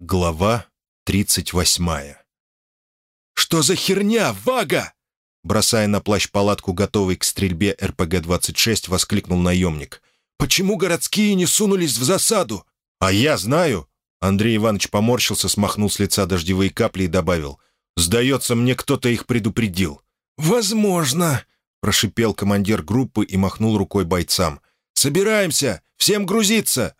Глава тридцать восьмая. «Что за херня, Вага?» Бросая на плащ палатку, готовый к стрельбе РПГ-26, воскликнул наемник. «Почему городские не сунулись в засаду?» «А я знаю!» Андрей Иванович поморщился, смахнул с лица дождевые капли и добавил. «Сдается мне, кто-то их предупредил». «Возможно», — прошипел командир группы и махнул рукой бойцам. «Собираемся! Всем грузиться!»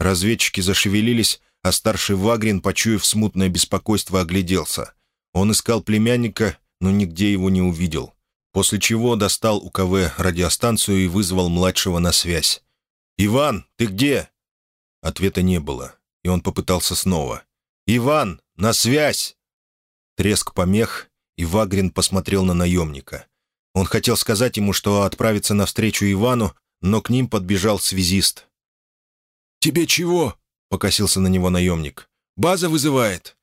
Разведчики зашевелились, а старший Вагрин, почуяв смутное беспокойство, огляделся. Он искал племянника, но нигде его не увидел. После чего достал у КВ радиостанцию и вызвал младшего на связь. «Иван, ты где?» Ответа не было, и он попытался снова. «Иван, на связь!» Треск помех, и Вагрин посмотрел на наемника. Он хотел сказать ему, что отправится навстречу Ивану, но к ним подбежал связист. «Тебе чего?» Покосился на него наемник. «База вызывает».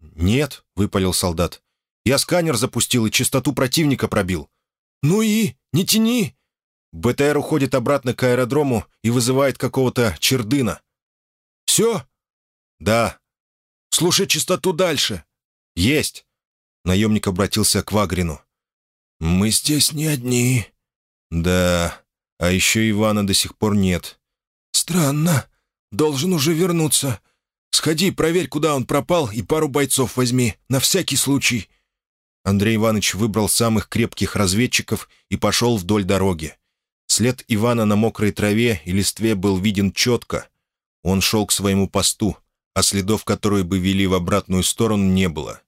«Нет», — выпалил солдат. «Я сканер запустил и частоту противника пробил». «Ну и? Не тяни!» БТР уходит обратно к аэродрому и вызывает какого-то чердына. «Все?» «Да». «Слушай частоту дальше». «Есть». Наемник обратился к Вагрину. «Мы здесь не одни». «Да, а еще Ивана до сих пор нет». «Странно. Должен уже вернуться. Сходи, проверь, куда он пропал, и пару бойцов возьми, на всякий случай». Андрей Иванович выбрал самых крепких разведчиков и пошел вдоль дороги. След Ивана на мокрой траве и листве был виден четко. Он шел к своему посту, а следов, которые бы вели в обратную сторону, не было.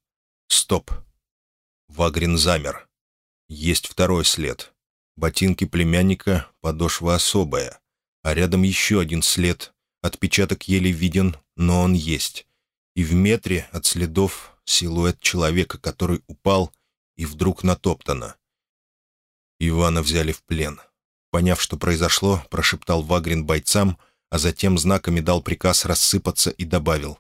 Стоп. Вагрин замер. Есть второй след. Ботинки племянника, подошва особая. А рядом еще один след, Отпечаток еле виден, но он есть. И в метре от следов силуэт человека, который упал и вдруг натоптано. Ивана взяли в плен. Поняв, что произошло, прошептал Вагрин бойцам, а затем знаками дал приказ рассыпаться и добавил.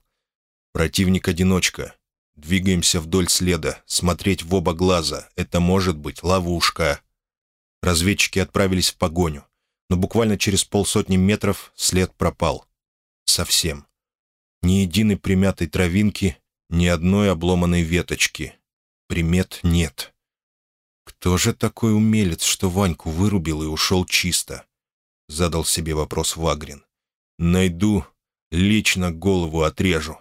«Противник-одиночка. Двигаемся вдоль следа. Смотреть в оба глаза. Это может быть ловушка». Разведчики отправились в погоню, но буквально через полсотни метров след пропал совсем. Ни единой примятой травинки, ни одной обломанной веточки. Примет нет. Кто же такой умелец, что Ваньку вырубил и ушел чисто? Задал себе вопрос Вагрин. Найду, лично голову отрежу.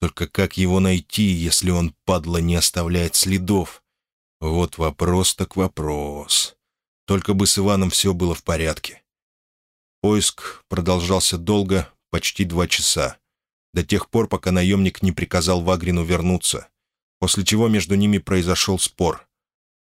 Только как его найти, если он, падла, не оставляет следов? Вот вопрос так вопрос. Только бы с Иваном все было в порядке. Поиск продолжался долго, почти два часа, до тех пор, пока наемник не приказал Вагрину вернуться, после чего между ними произошел спор.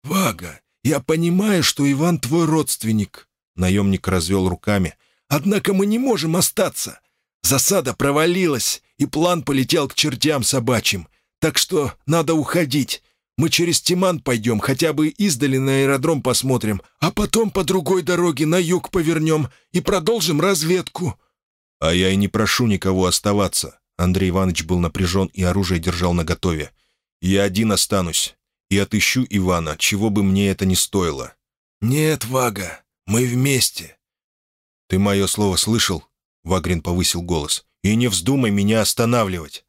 «Вага, я понимаю, что Иван твой родственник», — наемник развел руками, «однако мы не можем остаться. Засада провалилась, и план полетел к чертям собачьим, так что надо уходить». Мы через Тиман пойдем, хотя бы издали на аэродром посмотрим, а потом по другой дороге на юг повернем и продолжим разведку. «А я и не прошу никого оставаться». Андрей Иванович был напряжен и оружие держал наготове. «Я один останусь и отыщу Ивана, чего бы мне это ни стоило». «Нет, Вага, мы вместе». «Ты мое слово слышал?» Вагрин повысил голос. «И не вздумай меня останавливать».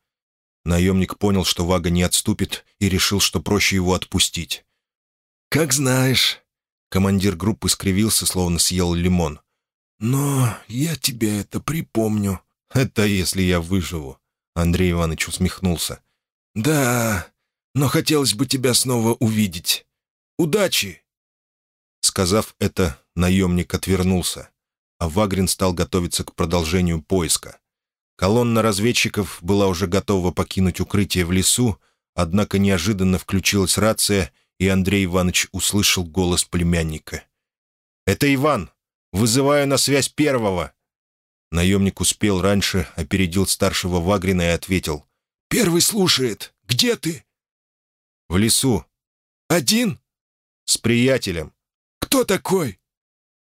Наемник понял, что Вага не отступит, и решил, что проще его отпустить. «Как знаешь». Командир группы скривился, словно съел лимон. «Но я тебе это припомню». «Это если я выживу», — Андрей Иванович усмехнулся. «Да, но хотелось бы тебя снова увидеть. Удачи!» Сказав это, наемник отвернулся, а Вагрин стал готовиться к продолжению поиска. Колонна разведчиков была уже готова покинуть укрытие в лесу, однако неожиданно включилась рация, и Андрей Иванович услышал голос племянника. «Это Иван!» Вызываю на связь первого». Наемник успел раньше, опередил старшего Вагрина и ответил. «Первый слушает. Где ты?» «В лесу». «Один?» «С приятелем». «Кто такой?»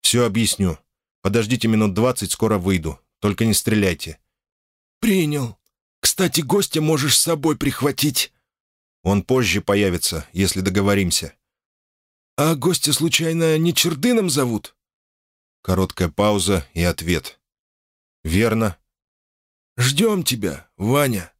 «Все объясню. Подождите минут двадцать, скоро выйду. Только не стреляйте». «Принял. Кстати, гостя можешь с собой прихватить». «Он позже появится, если договоримся». «А гостя, случайно, не Чердыном зовут?» Короткая пауза и ответ. «Верно». «Ждем тебя, Ваня».